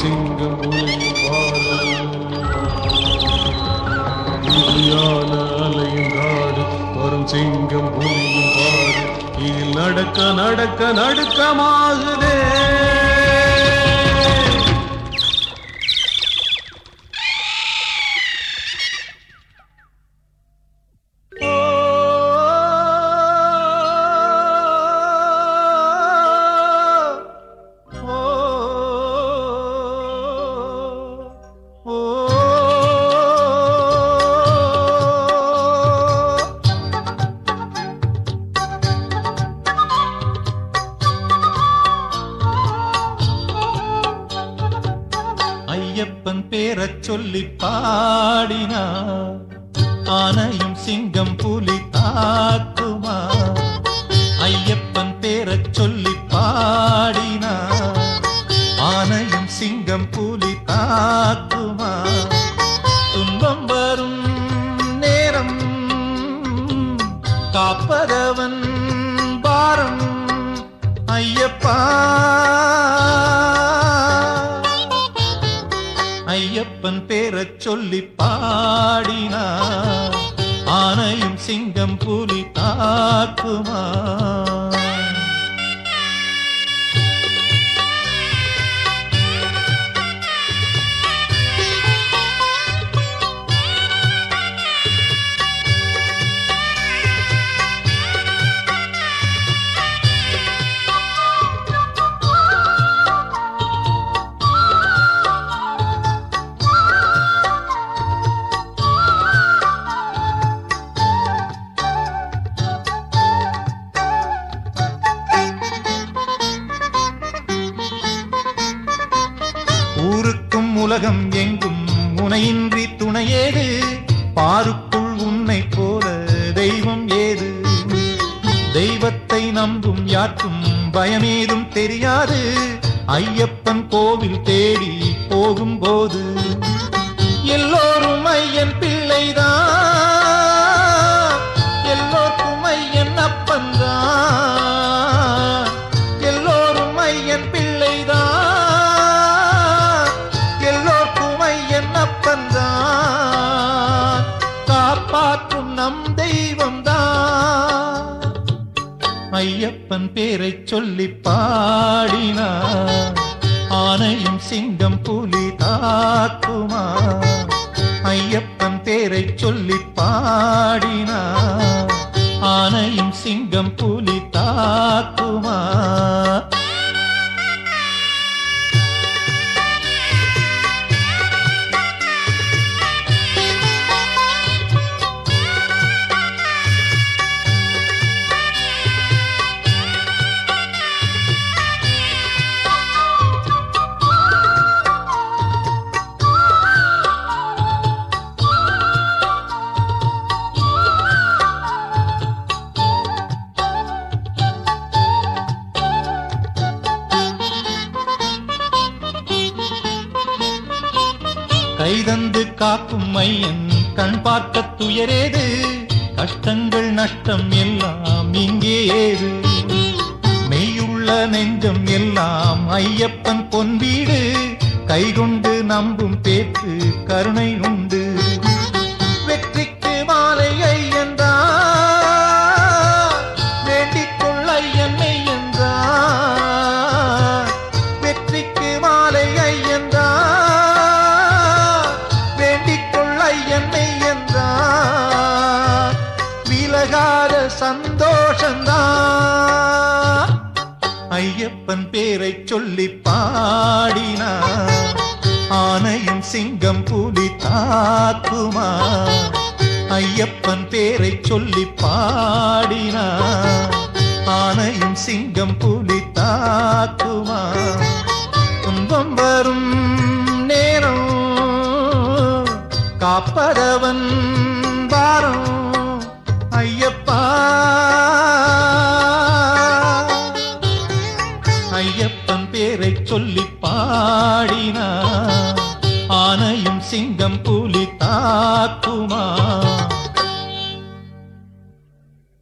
சிங்கம் புலியும் பாடு இதில் நடக்க நடக்க நடுக்கமாகுதே. ஐயப்பன் பேரச் சொல்லி பாடினா ஆனையும் சிங்கம் புலி தாக்குமா ஐயப்பன் பேரச் சொல்லி பாடினா ஆனையும் சிங்கம் புலி தாக்குமா துன்பம் வரும் நேரம் காப்பத ஐயப்பன் பேரச் சொல்லி பாடினா ஆனையும் சிங்கம் புலி தாக்குமா உலகம் எங்கும் உனையின்றி துணையேது? பாருக்குள் உன்னை போல தெய்வம் ஏது? தெய்வத்தை நம்பும் யாருக்கும் பயமேதும் தெரியாது. ஐயப்பன் கோவில் தேடி போகும்போது எல்லோரும் ஐயன் பிள்ளைதான். ஐயப்பன் பேரை சொல்லி பாடினா ஆனையும் சிங்கம் புலி தாக்குமா? ஐயப்பன் பேரை சொல்லி பாடினா ஆனையும் சிங்கம் புலி கைதந்து காக்கும் மையன் கண் பார்க்க துயரேது. கஷ்டங்கள் நஷ்டம் எல்லாம் இங்கே ஏது? மெய்யுள்ள நெஞ்சம் எல்லாம் ஐயப்பன் பொன் வீடு. கைகொண்டு நம்பும் பேத்து கருணை உண்டு. சந்தோஷந்தான். ஐயப்பன் பேரை சொல்லி பாடினா ஆனையும் சிங்கம் புலி தாக்குமா ஐயப்பன் பேரை சொல்லி பாடினா ஆனையும் சிங்கம் புலி தாக்குமா துன்பம் வரும் நேரம் காப்பதவன் ஆடினா ஆனையும் சிங்கம் புலி தாக்குமா